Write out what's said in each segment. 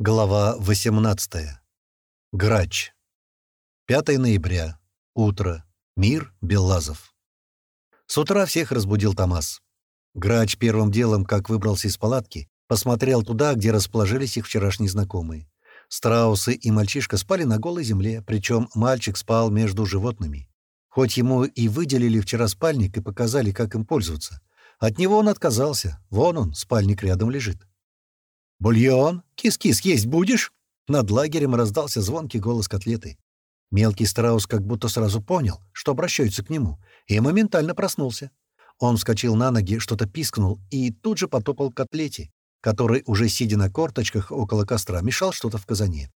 Глава 18. Грач. 5 ноября. Утро. Мир. Беллазов. С утра всех разбудил Томас. Грач первым делом, как выбрался из палатки, посмотрел туда, где расположились их вчерашние знакомые. Страусы и мальчишка спали на голой земле, причем мальчик спал между животными. Хоть ему и выделили вчера спальник и показали, как им пользоваться, от него он отказался. Вон он, спальник рядом лежит. «Бульон? Кис-кис есть будешь?» Над лагерем раздался звонкий голос котлеты. Мелкий страус как будто сразу понял, что обращаются к нему, и моментально проснулся. Он вскочил на ноги, что-то пискнул и тут же потопал к котлете, который, уже сидя на корточках около костра, мешал что-то в казане.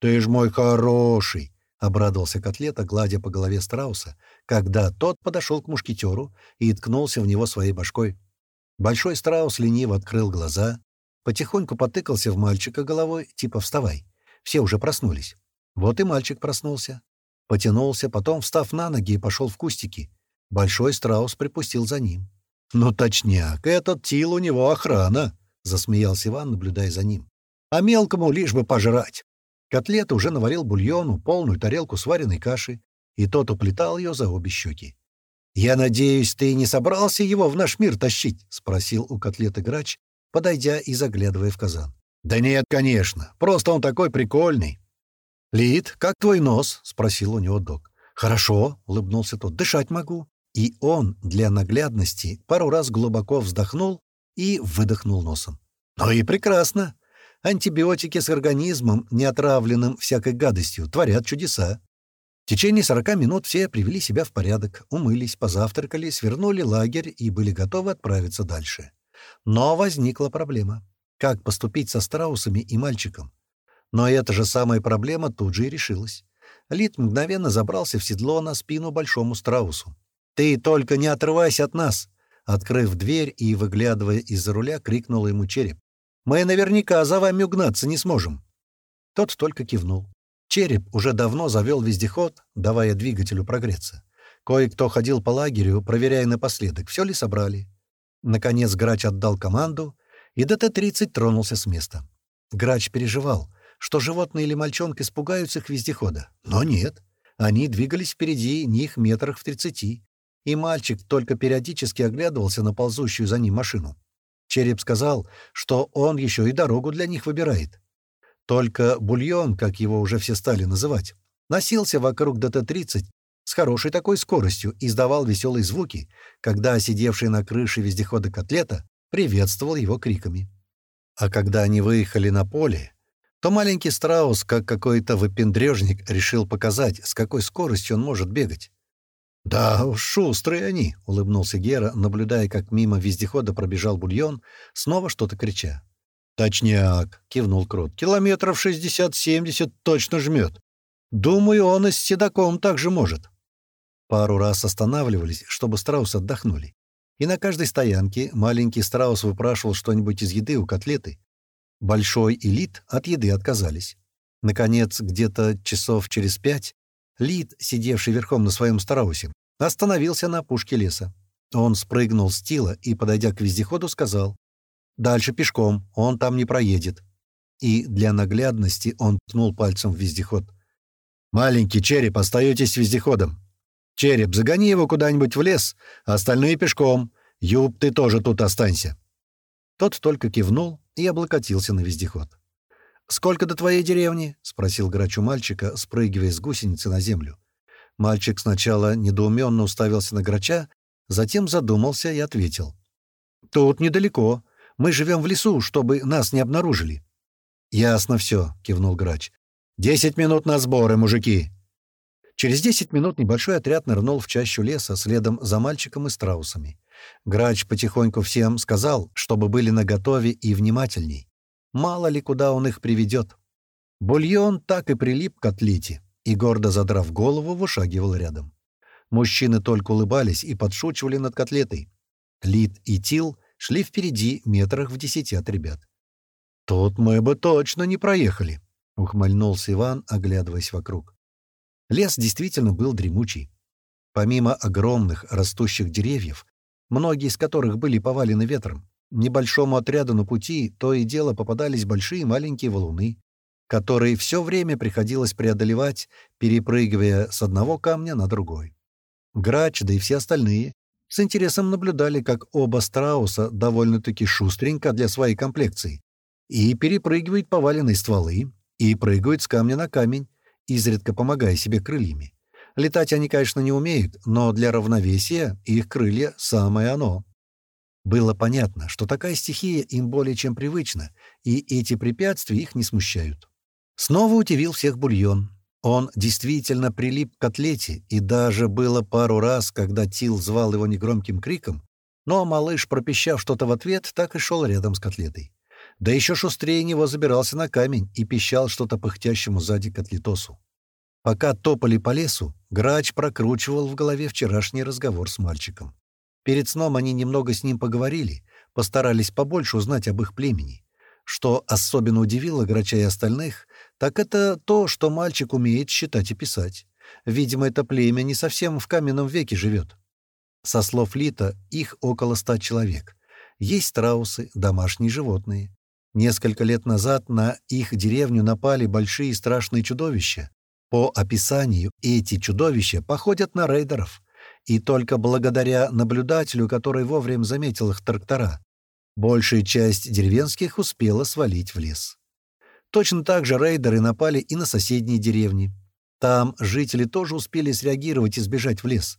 «Ты ж мой хороший!» — обрадовался котлета, гладя по голове страуса, когда тот подошел к мушкетеру и ткнулся в него своей башкой. Большой страус лениво открыл глаза, Потихоньку потыкался в мальчика головой, типа «вставай». Все уже проснулись. Вот и мальчик проснулся. Потянулся, потом, встав на ноги, и пошел в кустики. Большой страус припустил за ним. «Ну, точняк, этот Тил у него охрана!» — засмеялся Иван, наблюдая за ним. «А мелкому лишь бы пожрать!» Котлета уже наварил бульону, полную тарелку сваренной каши, и тот уплетал ее за обе щеки. «Я надеюсь, ты не собрался его в наш мир тащить?» — спросил у котлеты грач, подойдя и заглядывая в казан. «Да нет, конечно. Просто он такой прикольный». «Лид, как твой нос?» — спросил у него док. «Хорошо», — улыбнулся тот. «Дышать могу». И он, для наглядности, пару раз глубоко вздохнул и выдохнул носом. «Ну и прекрасно. Антибиотики с организмом, не отравленным всякой гадостью, творят чудеса. В течение сорока минут все привели себя в порядок, умылись, позавтракали, свернули лагерь и были готовы отправиться дальше. Но возникла проблема. Как поступить со страусами и мальчиком? Но эта же самая проблема тут же и решилась. Лид мгновенно забрался в седло на спину большому страусу. «Ты только не отрывайся от нас!» Открыв дверь и выглядывая из-за руля, крикнул ему череп. «Мы наверняка за вами угнаться не сможем!» Тот только кивнул. Череп уже давно завел вездеход, давая двигателю прогреться. Кое-кто ходил по лагерю, проверяя напоследок, все ли собрали. Наконец Грач отдал команду, и ДТ-30 тронулся с места. Грач переживал, что животные или мальчонка испугаются их вездехода. Но нет, они двигались впереди них метрах в тридцати, и мальчик только периодически оглядывался на ползущую за ним машину. Череп сказал, что он еще и дорогу для них выбирает. Только бульон, как его уже все стали называть, носился вокруг ДТ-30 с хорошей такой скоростью издавал веселые звуки, когда сидевший на крыше вездехода котлета приветствовал его криками. А когда они выехали на поле, то маленький страус, как какой-то выпендрежник, решил показать, с какой скоростью он может бегать. «Да уж, шустрые они!» — улыбнулся Гера, наблюдая, как мимо вездехода пробежал бульон, снова что-то крича. «Точняк!» — кивнул Крот. «Километров шестьдесят-семьдесят точно жмет. Думаю, он и с седаком так же может». Пару раз останавливались, чтобы страусы отдохнули. И на каждой стоянке маленький страус выпрашивал что-нибудь из еды у котлеты. Большой и Лид от еды отказались. Наконец, где-то часов через пять, Лид, сидевший верхом на своем страусе, остановился на пушке леса. Он спрыгнул с тила и, подойдя к вездеходу, сказал, «Дальше пешком, он там не проедет». И для наглядности он ткнул пальцем в вездеход. «Маленький череп, остаетесь вездеходом. «Череп, загони его куда-нибудь в лес, а остальные пешком. Юб, ты тоже тут останься». Тот только кивнул и облокотился на вездеход. «Сколько до твоей деревни?» — спросил грач у мальчика, спрыгивая с гусеницы на землю. Мальчик сначала недоуменно уставился на грача, затем задумался и ответил. «Тут недалеко. Мы живем в лесу, чтобы нас не обнаружили». «Ясно все», — кивнул грач. «Десять минут на сборы, мужики!» Через десять минут небольшой отряд нырнул в чащу леса следом за мальчиком и страусами. Грач потихоньку всем сказал, чтобы были наготове и внимательней. Мало ли куда он их приведет. Бульон так и прилип к отлите и, гордо задрав голову, вышагивал рядом. Мужчины только улыбались и подшучивали над котлетой. Лид и Тил шли впереди метрах в десяти от ребят. «Тут мы бы точно не проехали», — ухмыльнулся Иван, оглядываясь вокруг. Лес действительно был дремучий. Помимо огромных растущих деревьев, многие из которых были повалены ветром, Небольшому отряду на пути то и дело попадались большие и маленькие валуны, которые все время приходилось преодолевать, перепрыгивая с одного камня на другой. Грач, да и все остальные, с интересом наблюдали, как оба страуса довольно-таки шустренько для своей комплекции и перепрыгивают поваленные стволы, и прыгают с камня на камень, изредка помогая себе крыльями. Летать они, конечно, не умеют, но для равновесия их крылья — самое оно. Было понятно, что такая стихия им более чем привычна, и эти препятствия их не смущают. Снова удивил всех бульон. Он действительно прилип к котлете, и даже было пару раз, когда Тил звал его негромким криком, но малыш, пропищав что-то в ответ, так и шел рядом с котлетой. Да еще шустрее него забирался на камень и пищал что-то пыхтящему сзади котлетосу. Пока топали по лесу, грач прокручивал в голове вчерашний разговор с мальчиком. Перед сном они немного с ним поговорили, постарались побольше узнать об их племени. Что особенно удивило грача и остальных, так это то, что мальчик умеет считать и писать. Видимо, это племя не совсем в каменном веке живет. Со слов Лита, их около ста человек. Есть страусы, домашние животные. Несколько лет назад на их деревню напали большие страшные чудовища, по описанию, эти чудовища походят на рейдеров. И только благодаря наблюдателю, который вовремя заметил их трактора, большая часть деревенских успела свалить в лес. Точно так же рейдеры напали и на соседние деревни. Там жители тоже успели среагировать и сбежать в лес.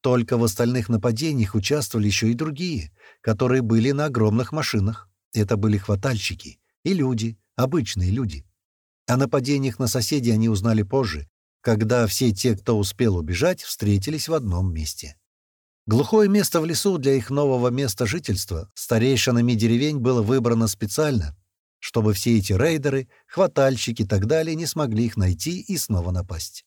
Только в остальных нападениях участвовали еще и другие, которые были на огромных машинах. Это были хватальщики и люди, обычные люди. О нападениях на соседей они узнали позже, когда все те, кто успел убежать, встретились в одном месте. Глухое место в лесу для их нового места жительства старейшинами деревень было выбрано специально, чтобы все эти рейдеры, хватальщики и так далее не смогли их найти и снова напасть.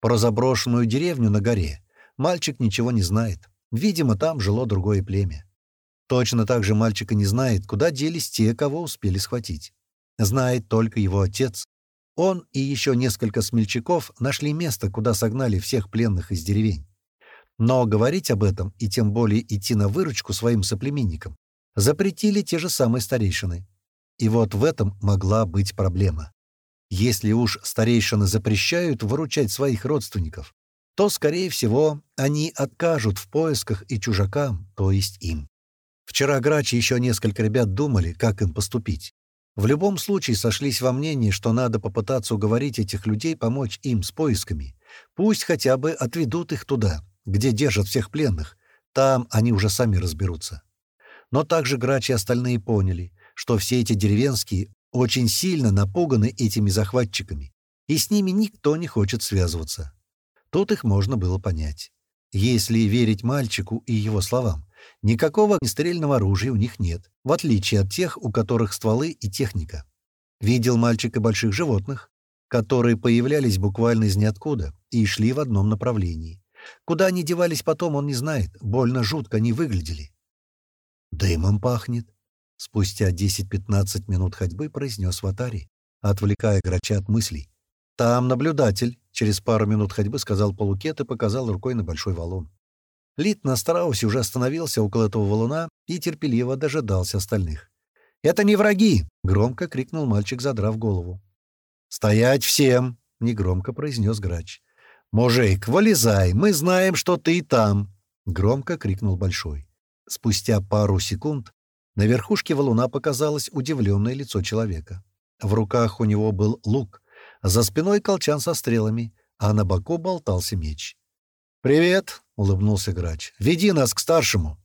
Про заброшенную деревню на горе мальчик ничего не знает. Видимо, там жило другое племя. Точно так же мальчика не знает, куда делись те, кого успели схватить. Знает только его отец. Он и еще несколько смельчаков нашли место, куда согнали всех пленных из деревень. Но говорить об этом и тем более идти на выручку своим соплеменникам запретили те же самые старейшины. И вот в этом могла быть проблема. Если уж старейшины запрещают выручать своих родственников, то, скорее всего, они откажут в поисках и чужакам, то есть им. Вчера Грач и еще несколько ребят думали, как им поступить. В любом случае сошлись во мнении, что надо попытаться уговорить этих людей помочь им с поисками. Пусть хотя бы отведут их туда, где держат всех пленных. Там они уже сами разберутся. Но также Грач и остальные поняли, что все эти деревенские очень сильно напуганы этими захватчиками, и с ними никто не хочет связываться. Тут их можно было понять. Если верить мальчику и его словам, Никакого стрельного оружия у них нет, в отличие от тех, у которых стволы и техника. Видел мальчик и больших животных, которые появлялись буквально из ниоткуда и шли в одном направлении. Куда они девались потом, он не знает, больно жутко они выглядели. «Дымом пахнет», — спустя 10-15 минут ходьбы произнес Ватари, отвлекая грача от мыслей. «Там наблюдатель», — через пару минут ходьбы сказал Полукет и показал рукой на большой валун. Лид на Страусе уже остановился около этого валуна и терпеливо дожидался остальных. «Это не враги!» — громко крикнул мальчик, задрав голову. «Стоять всем!» — негромко произнес грач. «Мужик, вылезай! Мы знаем, что ты там!» — громко крикнул Большой. Спустя пару секунд на верхушке валуна показалось удивленное лицо человека. В руках у него был лук, за спиной колчан со стрелами, а на боку болтался меч. «Привет!» — улыбнулся грач. «Веди нас к старшему!»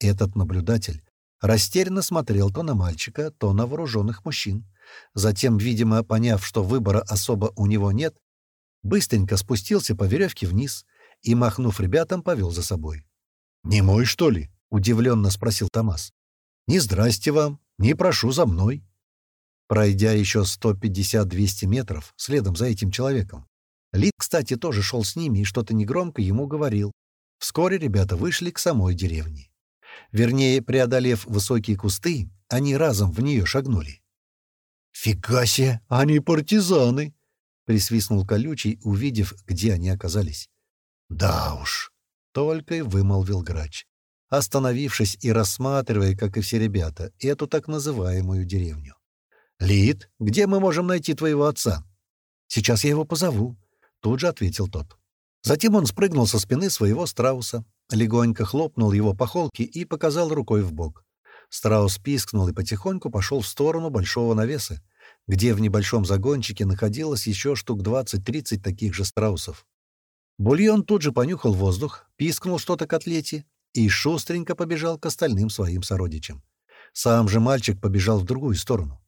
Этот наблюдатель растерянно смотрел то на мальчика, то на вооруженных мужчин. Затем, видимо, поняв, что выбора особо у него нет, быстренько спустился по веревке вниз и, махнув ребятам, повел за собой. «Не мой, что ли?» — удивленно спросил Томас. «Не здрасте вам, не прошу за мной». Пройдя еще 150-200 метров следом за этим человеком, Лид, кстати, тоже шел с ними и что-то негромко ему говорил. Вскоре ребята вышли к самой деревне. Вернее, преодолев высокие кусты, они разом в нее шагнули. «Фига себе, они партизаны!» — присвистнул колючий, увидев, где они оказались. «Да уж», — только и вымолвил грач. остановившись и рассматривая, как и все ребята, эту так называемую деревню. «Лид, где мы можем найти твоего отца?» «Сейчас я его позову», — тут же ответил тот. Затем он спрыгнул со спины своего страуса, легонько хлопнул его по холке и показал рукой в бок. Страус пискнул и потихоньку пошел в сторону большого навеса, где в небольшом загончике находилось еще штук 20-30 таких же страусов. Бульон тут же понюхал воздух, пискнул что-то котлете и шустренько побежал к остальным своим сородичам. Сам же мальчик побежал в другую сторону.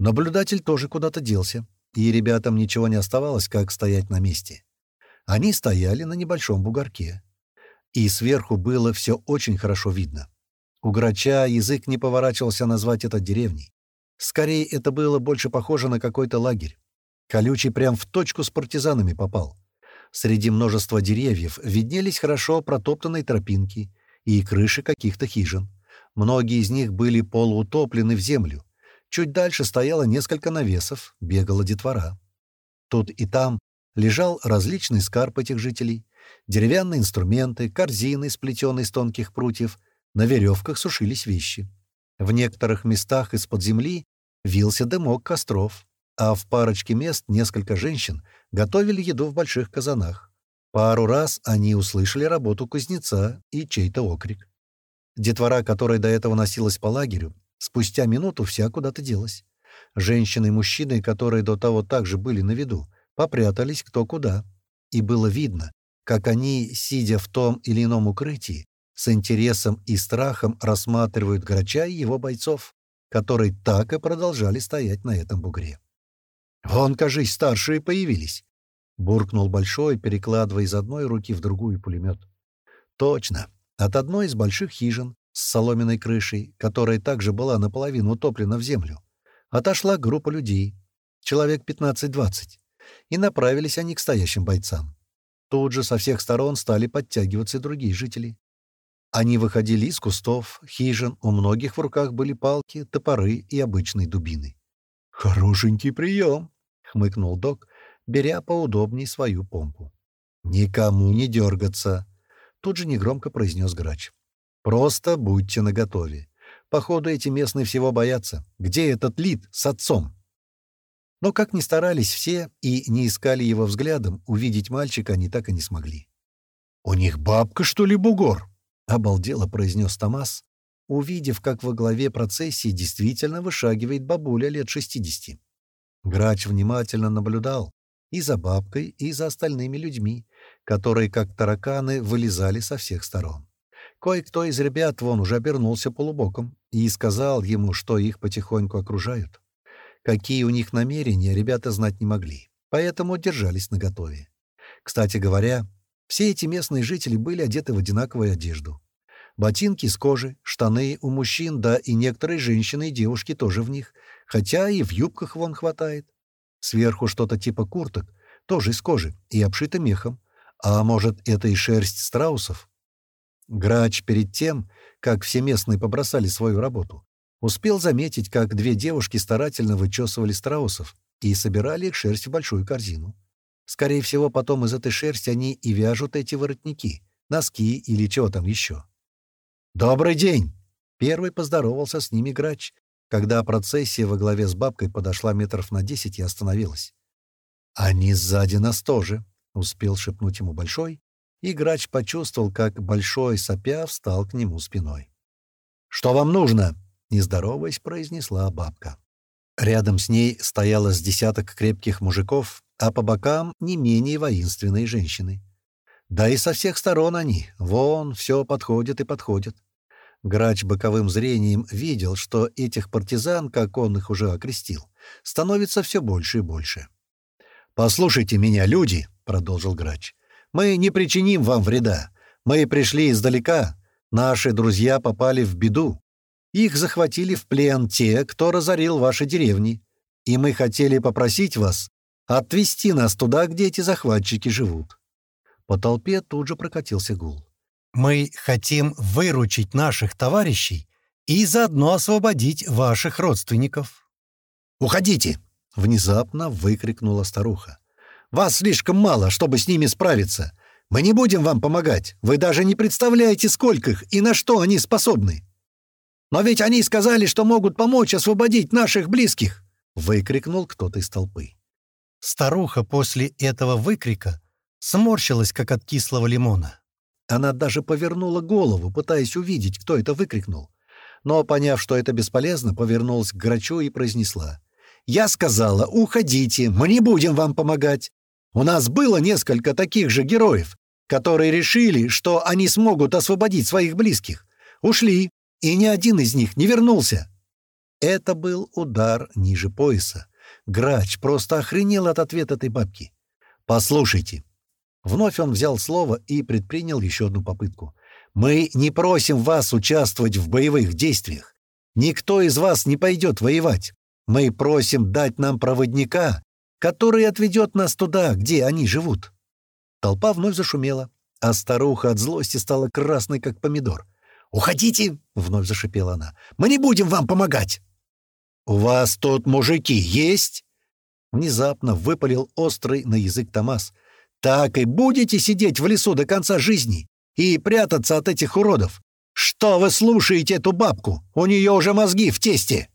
Наблюдатель тоже куда-то делся, и ребятам ничего не оставалось, как стоять на месте. Они стояли на небольшом бугорке. И сверху было все очень хорошо видно. У грача язык не поворачивался назвать это деревней. Скорее, это было больше похоже на какой-то лагерь. Колючий прям в точку с партизанами попал. Среди множества деревьев виднелись хорошо протоптанные тропинки и крыши каких-то хижин. Многие из них были полуутоплены в землю. Чуть дальше стояло несколько навесов, бегала детвора. Тут и там лежал различный скарб этих жителей. Деревянные инструменты, корзины, сплетенные из тонких прутьев, на веревках сушились вещи. В некоторых местах из-под земли вился дымок костров, а в парочке мест несколько женщин готовили еду в больших казанах. Пару раз они услышали работу кузнеца и чей-то окрик. Детвора, которая до этого носилась по лагерю, спустя минуту вся куда-то делась. Женщины и мужчины, которые до того также были на виду, попрятались кто куда. И было видно, как они, сидя в том или ином укрытии, с интересом и страхом рассматривают Грача и его бойцов которые так и продолжали стоять на этом бугре. «Вон, кажись, старшие появились!» — буркнул Большой, перекладывая из одной руки в другую пулемет. «Точно. От одной из больших хижин с соломенной крышей, которая также была наполовину утоплена в землю, отошла группа людей, человек 15-20, и направились они к стоящим бойцам. Тут же со всех сторон стали подтягиваться и другие жители. Они выходили из кустов, хижин, у многих в руках были палки, топоры и обычные дубины. «Хорошенький прием!» — хмыкнул док, беря поудобней свою помпу. «Никому не дергаться!» — тут же негромко произнес грач. «Просто будьте наготове. Походу, эти местные всего боятся. Где этот лид с отцом?» Но как ни старались все и не искали его взглядом, увидеть мальчика они так и не смогли. «У них бабка, что ли, бугор?» — обалдело произнес Томас, увидев, как во главе процессии действительно вышагивает бабуля лет шестидесяти. Грач внимательно наблюдал и за бабкой, и за остальными людьми, которые, как тараканы, вылезали со всех сторон. Кое-кто из ребят вон уже обернулся полубоком и сказал ему, что их потихоньку окружают. Какие у них намерения, ребята знать не могли, поэтому держались наготове. Кстати говоря, все эти местные жители были одеты в одинаковую одежду. Ботинки из кожи, штаны у мужчин, да и некоторые женщины и девушки тоже в них, хотя и в юбках вон хватает. Сверху что-то типа курток, тоже из кожи и обшито мехом. А может, это и шерсть страусов? Грач перед тем, как все местные побросали свою работу, успел заметить, как две девушки старательно вычесывали страусов и собирали их шерсть в большую корзину. Скорее всего, потом из этой шерсти они и вяжут эти воротники, носки или чего там еще. «Добрый день!» Первый поздоровался с ними грач, когда процессия во главе с бабкой подошла метров на десять и остановилась. «Они сзади нас тоже», — успел шепнуть ему Большой, и грач почувствовал, как Большой, сопя, встал к нему спиной. «Что вам нужно?» — нездороваясь, произнесла бабка. Рядом с ней стояло с десяток крепких мужиков а по бокам не менее воинственные женщины. Да и со всех сторон они, вон, все подходит и подходит. Грач боковым зрением видел, что этих партизан, как он их уже окрестил, становится все больше и больше. «Послушайте меня, люди!» — продолжил Грач. «Мы не причиним вам вреда. Мы пришли издалека. Наши друзья попали в беду. Их захватили в плен те, кто разорил ваши деревни. И мы хотели попросить вас Отвезти нас туда, где эти захватчики живут». По толпе тут же прокатился гул. «Мы хотим выручить наших товарищей и заодно освободить ваших родственников». «Уходите!» — внезапно выкрикнула старуха. «Вас слишком мало, чтобы с ними справиться. Мы не будем вам помогать. Вы даже не представляете, сколько их и на что они способны. Но ведь они сказали, что могут помочь освободить наших близких!» — выкрикнул кто-то из толпы. Старуха после этого выкрика сморщилась, как от кислого лимона. Она даже повернула голову, пытаясь увидеть, кто это выкрикнул. Но, поняв, что это бесполезно, повернулась к грачу и произнесла. «Я сказала, уходите, мы не будем вам помогать. У нас было несколько таких же героев, которые решили, что они смогут освободить своих близких. Ушли, и ни один из них не вернулся». Это был удар ниже пояса. Грач просто охренел от ответа этой бабки. «Послушайте». Вновь он взял слово и предпринял еще одну попытку. «Мы не просим вас участвовать в боевых действиях. Никто из вас не пойдет воевать. Мы просим дать нам проводника, который отведет нас туда, где они живут». Толпа вновь зашумела, а старуха от злости стала красной, как помидор. «Уходите!» — вновь зашипела она. «Мы не будем вам помогать!» «У вас тут мужики есть?» Внезапно выпалил острый на язык Томас. «Так и будете сидеть в лесу до конца жизни и прятаться от этих уродов? Что вы слушаете эту бабку? У нее уже мозги в тесте!»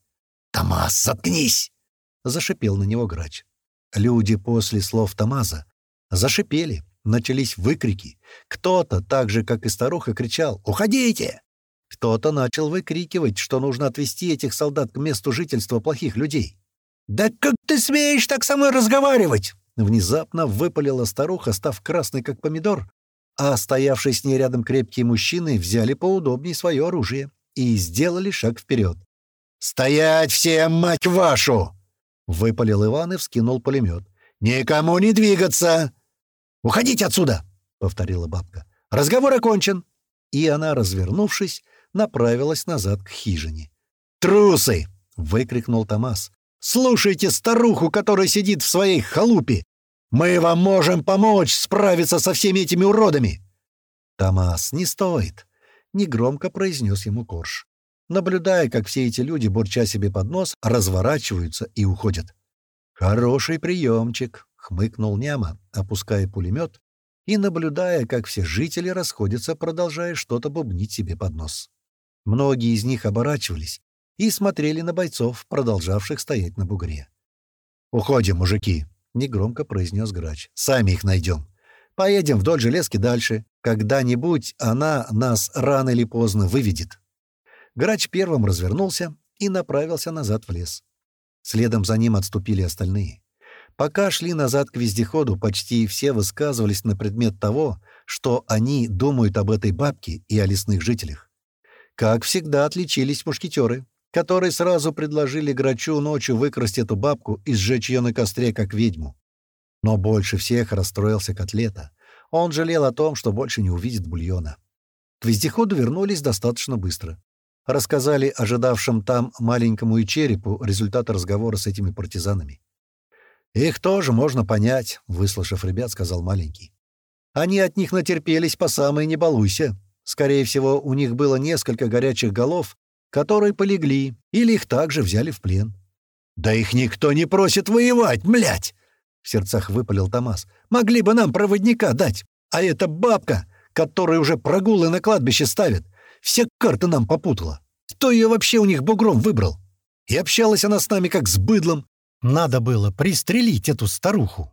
«Томас, заткнись!» — зашипел на него грач. Люди после слов Томаза зашипели, начались выкрики. Кто-то, так же, как и старуха, кричал «Уходите!» Кто-то начал выкрикивать, что нужно отвезти этих солдат к месту жительства плохих людей. «Да как ты смеешь так со мной разговаривать?» Внезапно выпалила старуха, став красной, как помидор, а стоявшие с ней рядом крепкие мужчины взяли поудобнее свое оружие и сделали шаг вперед. «Стоять всем, мать вашу!» — выпалил Иван и вскинул пулемет. «Никому не двигаться!» «Уходите отсюда!» — повторила бабка. «Разговор окончен!» И она, развернувшись, направилась назад к хижине. «Трусы!» — выкрикнул Томас. «Слушайте старуху, которая сидит в своей халупе! Мы вам можем помочь справиться со всеми этими уродами!» «Томас, не стоит!» — негромко произнес ему Корж, наблюдая, как все эти люди, бурча себе под нос, разворачиваются и уходят. «Хороший приемчик!» — хмыкнул Няма, опуская пулемет и наблюдая, как все жители расходятся, продолжая что-то бубнить себе под нос. Многие из них оборачивались и смотрели на бойцов, продолжавших стоять на бугре. «Уходим, мужики!» — негромко произнес грач. «Сами их найдем. Поедем вдоль железки дальше. Когда-нибудь она нас рано или поздно выведет». Грач первым развернулся и направился назад в лес. Следом за ним отступили остальные. Пока шли назад к вездеходу, почти все высказывались на предмет того, что они думают об этой бабке и о лесных жителях. Как всегда отличились мушкетеры, которые сразу предложили Грачу ночью выкрасть эту бабку и сжечь ее на костре, как ведьму. Но больше всех расстроился Котлета. Он жалел о том, что больше не увидит бульона. К вездеходу вернулись достаточно быстро. Рассказали ожидавшим там маленькому и черепу результаты разговора с этими партизанами. «Их тоже можно понять», — выслушав ребят, сказал маленький. «Они от них натерпелись по самой не. Скорее всего, у них было несколько горячих голов, которые полегли, или их также взяли в плен. «Да их никто не просит воевать, млять!» — в сердцах выпалил Томас. «Могли бы нам проводника дать, а эта бабка, которая уже прогулы на кладбище ставит, все карты нам попутала. Кто ее вообще у них бугром выбрал? И общалась она с нами как с быдлом. Надо было пристрелить эту старуху.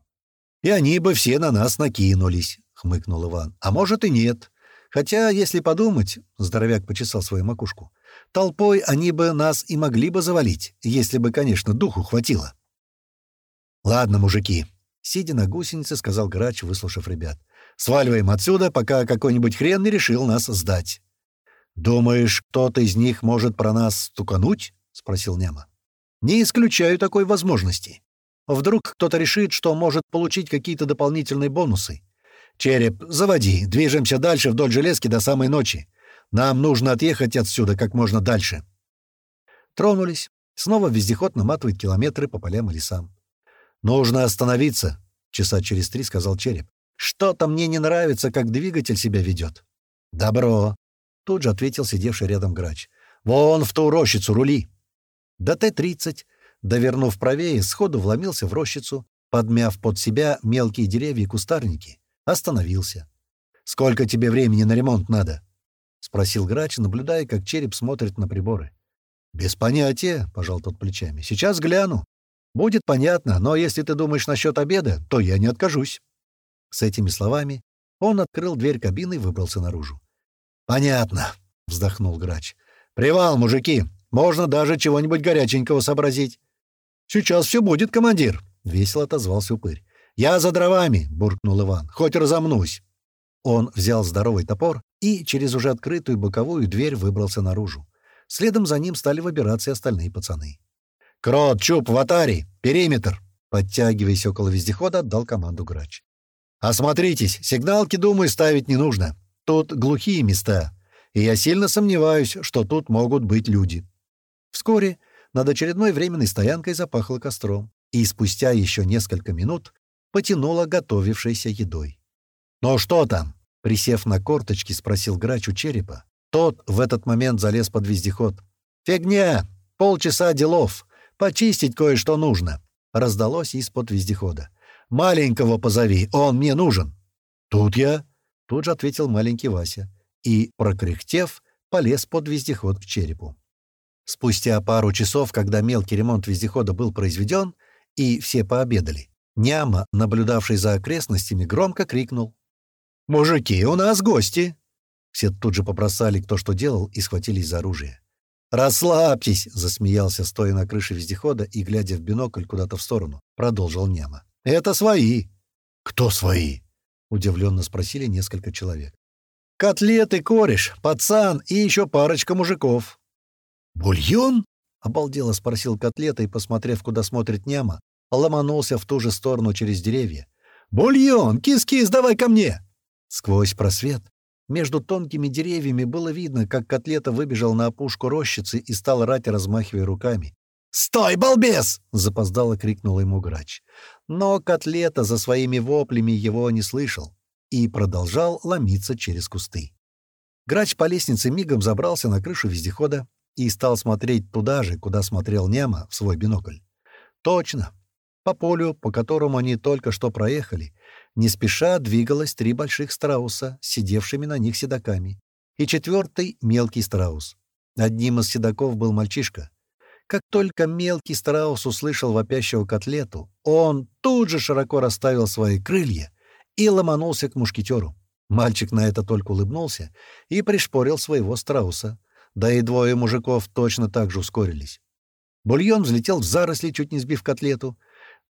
И они бы все на нас накинулись», — хмыкнул Иван. «А может и нет. Хотя, если подумать, — здоровяк почесал свою макушку, — толпой они бы нас и могли бы завалить, если бы, конечно, духу хватило. «Ладно, мужики», — сидя на гусенице, сказал грач, выслушав ребят. «Сваливаем отсюда, пока какой-нибудь хрен не решил нас сдать». «Думаешь, кто-то из них может про нас стукануть?» — спросил Няма. «Не исключаю такой возможности. Вдруг кто-то решит, что может получить какие-то дополнительные бонусы. «Череп, заводи. Движемся дальше вдоль железки до самой ночи. Нам нужно отъехать отсюда как можно дальше». Тронулись. Снова вездеход наматывает километры по полям и лесам. «Нужно остановиться», — часа через три сказал Череп. «Что-то мне не нравится, как двигатель себя ведет». «Добро», — тут же ответил сидевший рядом грач. «Вон в ту рощицу рули». До Т-30, довернув правее, сходу вломился в рощицу, подмяв под себя мелкие деревья и кустарники остановился. Сколько тебе времени на ремонт надо?» — спросил грач, наблюдая, как череп смотрит на приборы. «Без понятия», — пожал тот плечами. «Сейчас гляну. Будет понятно, но если ты думаешь насчет обеда, то я не откажусь». С этими словами он открыл дверь кабины и выбрался наружу. «Понятно», — вздохнул грач. «Привал, мужики! Можно даже чего-нибудь горяченького сообразить». «Сейчас все будет, командир», — весело отозвался упырь. «Я за дровами», — буркнул Иван. «Хоть разомнусь». Он взял здоровый топор и через уже открытую боковую дверь выбрался наружу. Следом за ним стали выбираться и остальные пацаны. «Крот, Чуп, Ватари! Периметр!» Подтягиваясь около вездехода, отдал команду грач. «Осмотритесь, сигналки, думаю, ставить не нужно. Тут глухие места, и я сильно сомневаюсь, что тут могут быть люди». Вскоре над очередной временной стоянкой запахло костром, и спустя еще несколько минут потянуло готовившейся едой. «Ну что там?» — присев на корточки, спросил грач у черепа. Тот в этот момент залез под вездеход. «Фигня! Полчаса делов. Почистить кое-что нужно», — раздалось из-под вездехода. «Маленького позови, он мне нужен». «Тут я», — тут же ответил маленький Вася. И, прокряхтев, полез под вездеход к черепу. Спустя пару часов, когда мелкий ремонт вездехода был произведен, и все пообедали, Няма, наблюдавший за окрестностями, громко крикнул. «Мужики, у нас гости!» Все тут же попросали, кто что делал, и схватились за оружие. «Расслабьтесь!» — засмеялся, стоя на крыше вездехода и глядя в бинокль куда-то в сторону. Продолжил Няма. «Это свои!» «Кто свои?» — удивленно спросили несколько человек. «Котлеты, кореш, пацан и еще парочка мужиков». «Бульон?» — обалдело спросил котлета и, посмотрев, куда смотрит Няма, ломанулся в ту же сторону через деревья. «Бульон! Кис-кис, давай ко мне!» Сквозь просвет между тонкими деревьями было видно, как котлета выбежал на опушку рощицы и стал рать, размахивая руками. «Стой, балбес!» — запоздало крикнул ему грач. Но котлета за своими воплями его не слышал и продолжал ломиться через кусты. Грач по лестнице мигом забрался на крышу вездехода и стал смотреть туда же, куда смотрел Няма в свой бинокль. Точно. По полю, по которому они только что проехали, не спеша двигалось три больших страуса, сидевшими на них седаками, и четвертый — мелкий страус. Одним из седаков был мальчишка. Как только мелкий страус услышал вопящего котлету, он тут же широко расставил свои крылья и ломанулся к мушкетеру. Мальчик на это только улыбнулся и пришпорил своего страуса. Да и двое мужиков точно так же ускорились. Бульон взлетел в заросли, чуть не сбив котлету.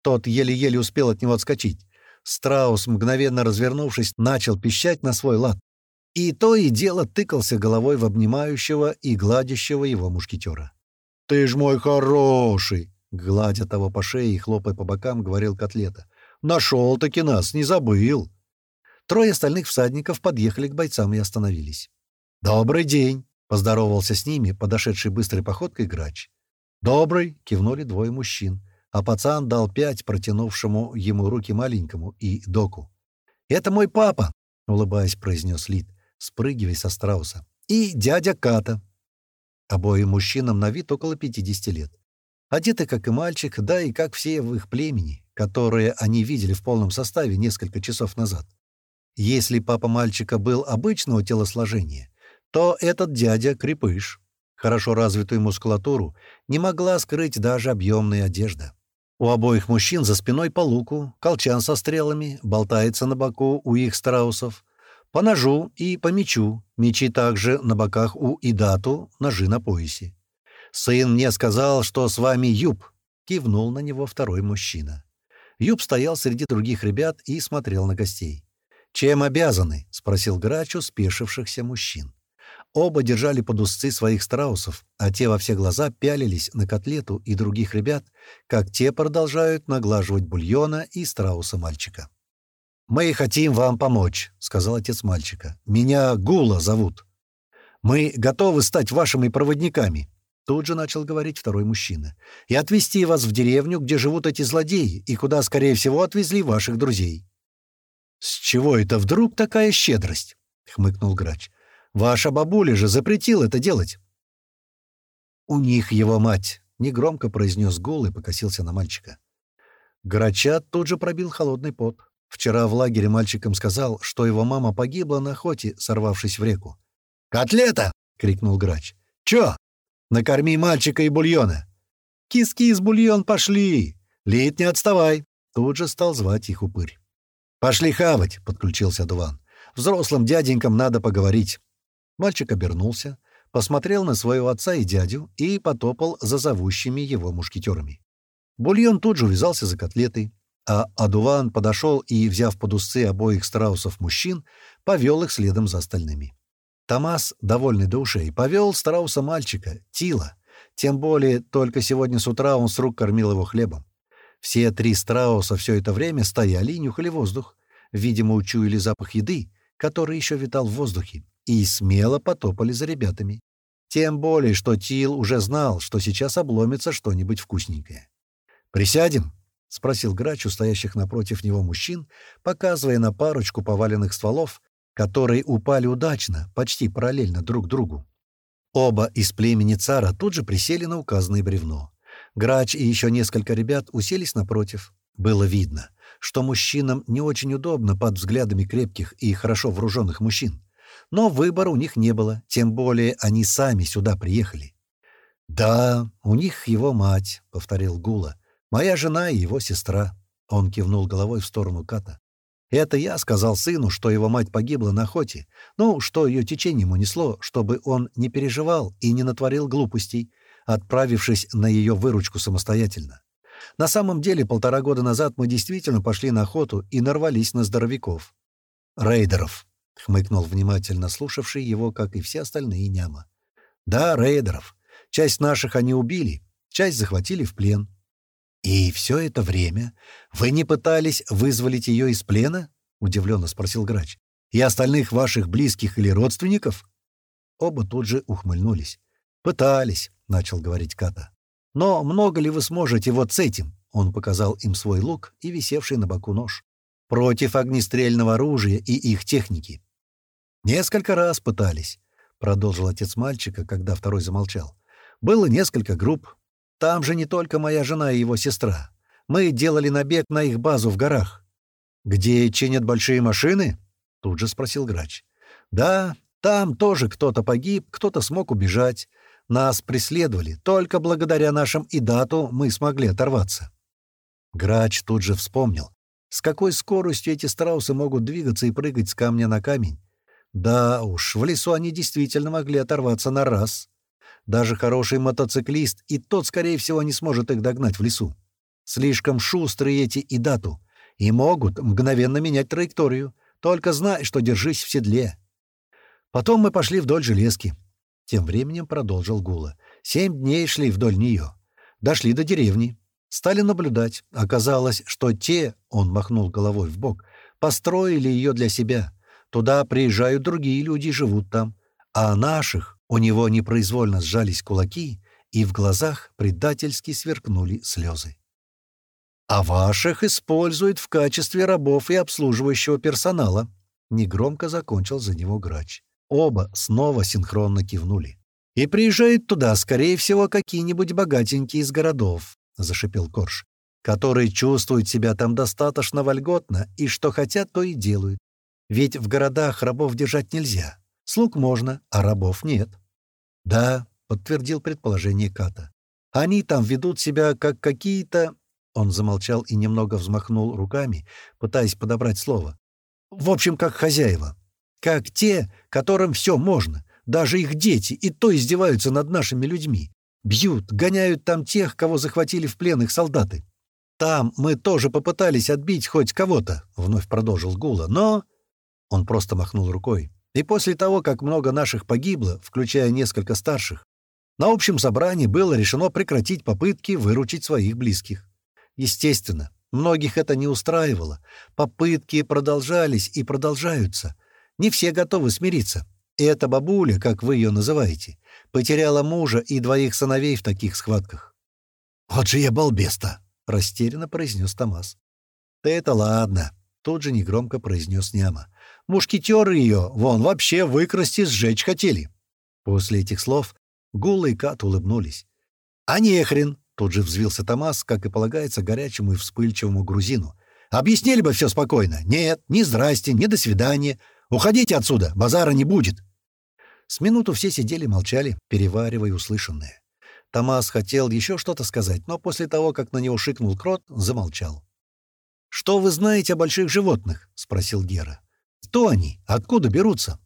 Тот еле-еле успел от него отскочить. Страус, мгновенно развернувшись, начал пищать на свой лад. И то и дело тыкался головой в обнимающего и гладящего его мушкетера. «Ты ж мой хороший!» — гладя того по шее и хлопая по бокам, говорил котлета. «Нашел-таки нас, не забыл!» Трое остальных всадников подъехали к бойцам и остановились. «Добрый день!» — поздоровался с ними, подошедший быстрой походкой грач. «Добрый!» — кивнули двое мужчин а пацан дал пять протянувшему ему руки маленькому и доку. «Это мой папа», — улыбаясь, произнес Лид, спрыгивая со страуса. «И дядя Ката». Обоим мужчинам на вид около 50 лет. Одеты, как и мальчик, да и как все в их племени, которые они видели в полном составе несколько часов назад. Если папа мальчика был обычного телосложения, то этот дядя — крепыш. Хорошо развитую мускулатуру не могла скрыть даже объемная одежда. У обоих мужчин за спиной по луку, колчан со стрелами, болтается на боку у их страусов, по ножу и по мечу, мечи также на боках у Идату, ножи на поясе. «Сын мне сказал, что с вами Юб», — кивнул на него второй мужчина. Юб стоял среди других ребят и смотрел на гостей. «Чем обязаны?» — спросил грач у спешившихся мужчин. Оба держали под узцы своих страусов, а те во все глаза пялились на котлету и других ребят, как те продолжают наглаживать бульона и страуса мальчика. «Мы хотим вам помочь», — сказал отец мальчика. «Меня Гула зовут. Мы готовы стать вашими проводниками», — тут же начал говорить второй мужчина, «и отвезти вас в деревню, где живут эти злодеи, и куда, скорее всего, отвезли ваших друзей». «С чего это вдруг такая щедрость?» — хмыкнул грач. Ваша бабуля же запретила это делать». «У них его мать», — негромко произнес гул и покосился на мальчика. Грачат тут же пробил холодный пот. Вчера в лагере мальчикам сказал, что его мама погибла на охоте, сорвавшись в реку. «Котлета!» — крикнул грач. «Чё? Накорми мальчика и бульона!» «Киски из бульон пошли! Лид, не отставай!» Тут же стал звать их упырь. «Пошли хавать!» — подключился Дуван. «Взрослым дяденькам надо поговорить». Мальчик обернулся, посмотрел на своего отца и дядю и потопал за зовущими его мушкетерами. Бульон тут же увязался за котлетой, а Адуван подошел и, взяв под усы обоих страусов-мужчин, повел их следом за остальными. Томас, довольный до ушей, повел страуса-мальчика, Тила. Тем более, только сегодня с утра он с рук кормил его хлебом. Все три страуса все это время стояли и нюхали воздух. Видимо, учуяли запах еды, который еще витал в воздухе, и смело потопали за ребятами. Тем более, что Тил уже знал, что сейчас обломится что-нибудь вкусненькое. «Присядем?» — спросил грач у стоящих напротив него мужчин, показывая на парочку поваленных стволов, которые упали удачно, почти параллельно друг другу. Оба из племени цара тут же присели на указанное бревно. Грач и еще несколько ребят уселись напротив. Было видно, что мужчинам не очень удобно под взглядами крепких и хорошо вооруженных мужчин. Но выбора у них не было, тем более они сами сюда приехали. «Да, у них его мать», — повторил Гула, Моя жена и его сестра». Он кивнул головой в сторону Ката. «Это я сказал сыну, что его мать погибла на охоте. Ну, что ее течением унесло, чтобы он не переживал и не натворил глупостей, отправившись на ее выручку самостоятельно. На самом деле, полтора года назад мы действительно пошли на охоту и нарвались на здоровяков. «Рейдеров», — хмыкнул внимательно слушавший его, как и все остальные няма. «Да, рейдеров. Часть наших они убили, часть захватили в плен. «И все это время вы не пытались вызволить ее из плена?» — удивленно спросил грач. «И остальных ваших близких или родственников?» Оба тут же ухмыльнулись. «Пытались», — начал говорить Ката. «Но много ли вы сможете вот с этим?» — он показал им свой лук и висевший на боку нож. «Против огнестрельного оружия и их техники». «Несколько раз пытались», — продолжил отец мальчика, когда второй замолчал. «Было несколько групп, там же не только моя жена и его сестра. Мы делали набег на их базу в горах». «Где чинят большие машины?» — тут же спросил грач. «Да, там тоже кто-то погиб, кто-то смог убежать. Нас преследовали. Только благодаря нашим идату мы смогли оторваться». Грач тут же вспомнил, с какой скоростью эти страусы могут двигаться и прыгать с камня на камень. Да уж, в лесу они действительно могли оторваться на раз. Даже хороший мотоциклист и тот, скорее всего, не сможет их догнать в лесу. Слишком шустрые эти и дату. И могут мгновенно менять траекторию. Только знай, что держись в седле. Потом мы пошли вдоль железки. Тем временем продолжил Гула. Семь дней шли вдоль нее. Дошли до деревни. Стали наблюдать. Оказалось, что те, он махнул головой в бок, построили ее для себя. Туда приезжают другие люди и живут там. А наших у него непроизвольно сжались кулаки, и в глазах предательски сверкнули слезы. «А ваших используют в качестве рабов и обслуживающего персонала», — негромко закончил за него грач. Оба снова синхронно кивнули. «И приезжают туда, скорее всего, какие-нибудь богатенькие из городов», — зашипел Корж, «которые чувствуют себя там достаточно вольготно, и что хотят, то и делают. Ведь в городах рабов держать нельзя. Слуг можно, а рабов нет. «Да», — подтвердил предположение Ката. «Они там ведут себя как какие-то...» Он замолчал и немного взмахнул руками, пытаясь подобрать слово. «В общем, как хозяева. Как те, которым все можно. Даже их дети и то издеваются над нашими людьми. Бьют, гоняют там тех, кого захватили в плен их солдаты. Там мы тоже попытались отбить хоть кого-то», — вновь продолжил Гула, «но...» Он просто махнул рукой. И после того, как много наших погибло, включая несколько старших, на общем собрании было решено прекратить попытки выручить своих близких. Естественно, многих это не устраивало. Попытки продолжались и продолжаются. Не все готовы смириться. И эта бабуля, как вы ее называете, потеряла мужа и двоих сыновей в таких схватках. «Вот же я балбес-то!» — растерянно произнес Томас. «Да это ладно», — тут же негромко произнес Няма. Мушкетеры ее, вон, вообще выкрасть и сжечь хотели». После этих слов Гула и Кат улыбнулись. «А не хрен!» — тут же взвился Томас, как и полагается горячему и вспыльчивому грузину. Объяснили бы все спокойно. Нет, ни здрасте, ни до свидания. Уходите отсюда, базара не будет. С минуту все сидели, молчали, переваривая услышанное. Томас хотел еще что-то сказать, но после того, как на него шикнул крот, замолчал. «Что вы знаете о больших животных?» — спросил Гера. «Кто они? Откуда берутся?»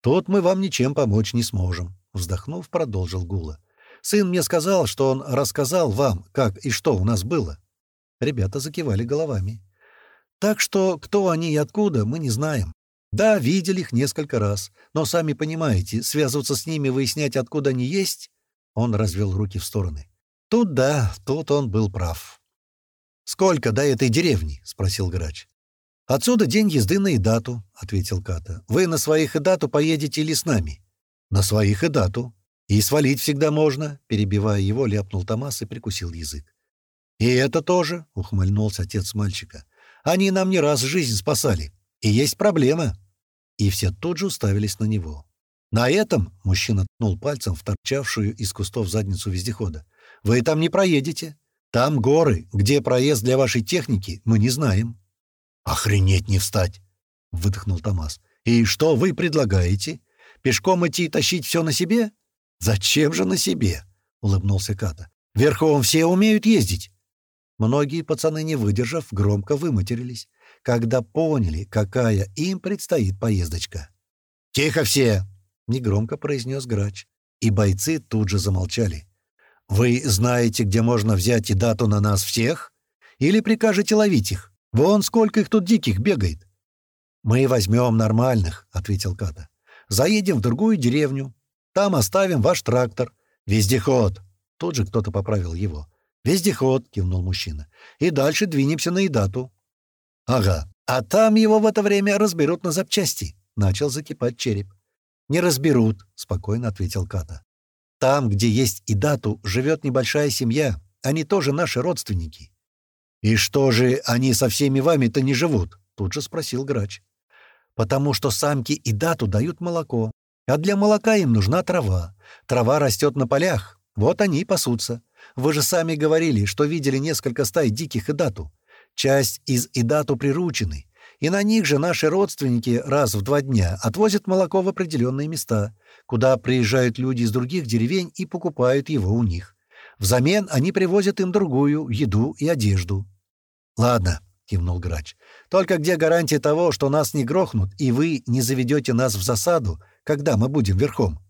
«Тут мы вам ничем помочь не сможем», — вздохнув, продолжил Гула. «Сын мне сказал, что он рассказал вам, как и что у нас было». Ребята закивали головами. «Так что кто они и откуда, мы не знаем. Да, видели их несколько раз, но, сами понимаете, связываться с ними, выяснять, откуда они есть...» Он развел руки в стороны. «Тут да, тут он был прав». «Сколько до этой деревни?» — спросил грач. «Отсюда день езды на Идату», — ответил Ката. «Вы на своих Идату поедете или с нами?» «На своих Идату. И свалить всегда можно», — перебивая его, ляпнул Томас и прикусил язык. «И это тоже», — ухмыльнулся отец мальчика. «Они нам не раз жизнь спасали. И есть проблема». И все тут же уставились на него. «На этом», — мужчина ткнул пальцем в торчавшую из кустов задницу вездехода, — «вы там не проедете. Там горы, где проезд для вашей техники, мы не знаем». «Охренеть не встать!» — выдохнул Томас. «И что вы предлагаете? Пешком идти и тащить все на себе?» «Зачем же на себе?» — улыбнулся Ката. «Верхом все умеют ездить». Многие пацаны, не выдержав, громко выматерились, когда поняли, какая им предстоит поездочка. «Тихо все!» — негромко произнес грач, и бойцы тут же замолчали. «Вы знаете, где можно взять и дату на нас всех? Или прикажете ловить их?» Вон сколько их тут диких бегает. «Мы возьмем нормальных», — ответил Ката. «Заедем в другую деревню. Там оставим ваш трактор. Вездеход». Тут же кто-то поправил его. «Вездеход», — кивнул мужчина. «И дальше двинемся на Идату». «Ага. А там его в это время разберут на запчасти», — начал закипать череп. «Не разберут», — спокойно ответил Ката. «Там, где есть Идату, живет небольшая семья. Они тоже наши родственники. «И что же они со всеми вами-то не живут?» — тут же спросил грач. «Потому что самки и дату дают молоко, а для молока им нужна трава. Трава растет на полях, вот они и пасутся. Вы же сами говорили, что видели несколько стай диких идату. Часть из идату приручены, и на них же наши родственники раз в два дня отвозят молоко в определенные места, куда приезжают люди из других деревень и покупают его у них. Взамен они привозят им другую еду и одежду. «Ладно», — кивнул грач, — «только где гарантия того, что нас не грохнут, и вы не заведете нас в засаду, когда мы будем верхом?»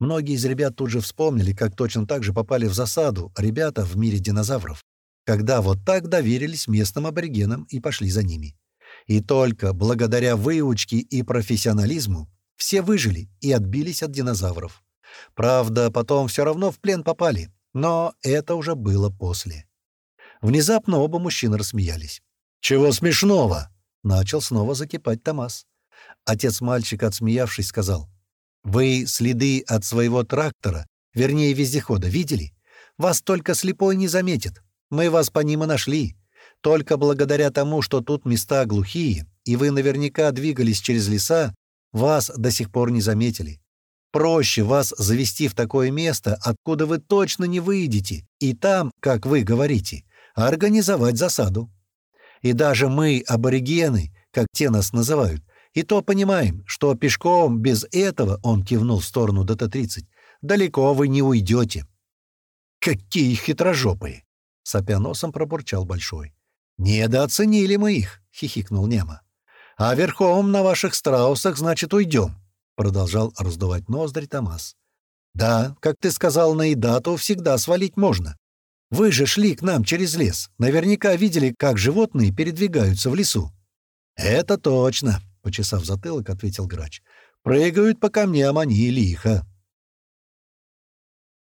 Многие из ребят тут же вспомнили, как точно так же попали в засаду ребята в мире динозавров, когда вот так доверились местным аборигенам и пошли за ними. И только благодаря выучке и профессионализму все выжили и отбились от динозавров. Правда, потом все равно в плен попали, но это уже было после. Внезапно оба мужчины рассмеялись. «Чего смешного?» — начал снова закипать Томас. Отец мальчика, отсмеявшись, сказал. «Вы следы от своего трактора, вернее, вездехода, видели? Вас только слепой не заметит. Мы вас по ним и нашли. Только благодаря тому, что тут места глухие, и вы наверняка двигались через леса, вас до сих пор не заметили. Проще вас завести в такое место, откуда вы точно не выйдете, и там, как вы говорите, организовать засаду. И даже мы, аборигены, как те нас называют, и то понимаем, что пешком без этого, он кивнул в сторону ДТ-30, далеко вы не уйдете. Какие хитрожопые! Сопя носом пробурчал Большой. «Недооценили мы их!» — хихикнул Нема. «А верхом на ваших страусах, значит, уйдем. — продолжал раздувать ноздри Томас. «Да, как ты сказал, на Идату всегда свалить можно. Вы же шли к нам через лес. Наверняка видели, как животные передвигаются в лесу». «Это точно», — почесав затылок, ответил грач. «Прыгают по камням они лихо».